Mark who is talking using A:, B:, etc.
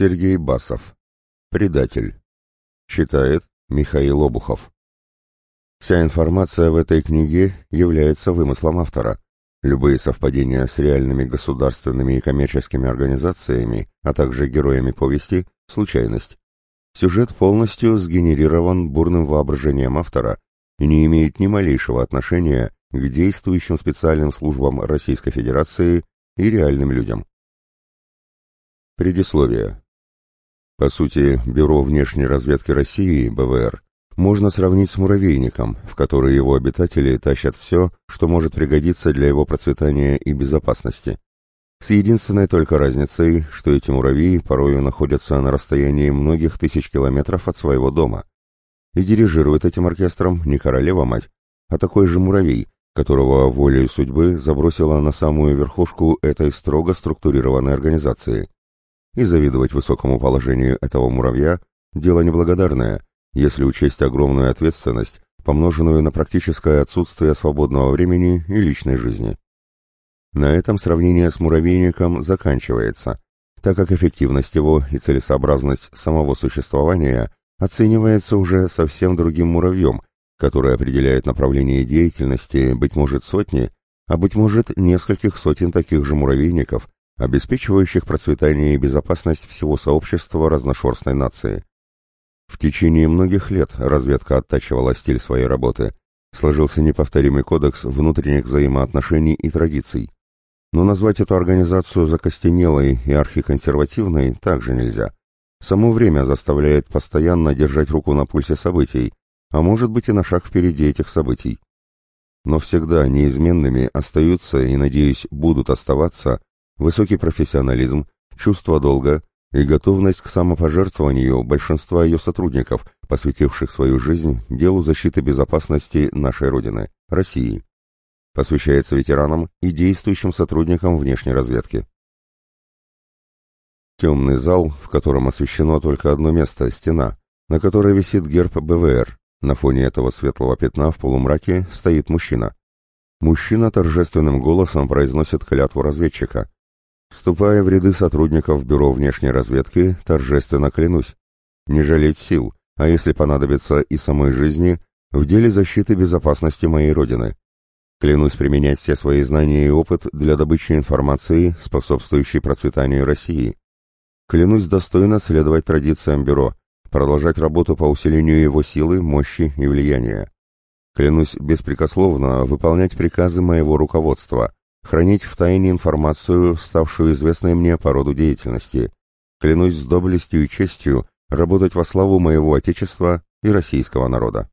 A: Сергей Басов. Предатель. Читает Михаил Обухов. Вся информация в этой книге является вымыслом автора. Любые совпадения с реальными государственными и коммерческими организациями, а также героями повести – случайность. Сюжет полностью сгенерирован бурным воображением автора и не имеет ни малейшего отношения к действующим специальным службам Российской Федерации и реальным людям. Предисловие. По сути, Бюро внешней разведки России, БВР, можно сравнить с муравейником, в который его обитатели тащат все, что может пригодиться для его процветания и безопасности. С единственной только разницей, что эти муравьи порою находятся на расстоянии многих тысяч километров от своего дома. И дирижирует этим оркестром не королева-мать, а такой же муравей, которого волей судьбы забросила на самую верхушку этой строго структурированной организации. И завидовать высокому положению этого муравья – дело неблагодарное, если учесть огромную ответственность, помноженную на практическое отсутствие свободного времени и личной жизни. На этом сравнение с муравейником заканчивается, так как эффективность его и целесообразность самого существования оценивается уже совсем другим муравьем, который определяет направление деятельности, быть может, сотни, а быть может, нескольких сотен таких же муравейников, обеспечивающих процветание и безопасность всего сообщества разношерстной нации. В течение многих лет разведка оттачивала стиль своей работы, сложился неповторимый кодекс внутренних взаимоотношений и традиций. Но назвать эту организацию закостенелой и архиконсервативной также нельзя. Само время заставляет постоянно держать руку на пульсе событий, а может быть и на шаг впереди этих событий. Но всегда неизменными остаются и, надеюсь, будут оставаться высокий профессионализм, чувство долга и готовность к самопожертвованию большинства ее сотрудников, посвятивших свою жизнь делу защиты безопасности нашей Родины, России. Посвящается ветеранам и действующим сотрудникам внешней разведки. Темный зал, в котором освещено только одно место – стена, на которой висит герб БВР. На фоне этого светлого пятна в полумраке стоит мужчина. Мужчина торжественным голосом произносит клятву разведчика – Вступая в ряды сотрудников Бюро внешней разведки, торжественно клянусь, не жалеть сил, а если понадобится и самой жизни, в деле защиты безопасности моей Родины. Клянусь применять все свои знания и опыт для добычи информации, способствующей процветанию России. Клянусь достойно следовать традициям Бюро, продолжать работу по усилению его силы, мощи и влияния. Клянусь беспрекословно выполнять приказы моего руководства – хранить в тайне информацию, ставшую известной мне по роду деятельности. Клянусь с доблестью и честью работать во славу моего Отечества и российского народа.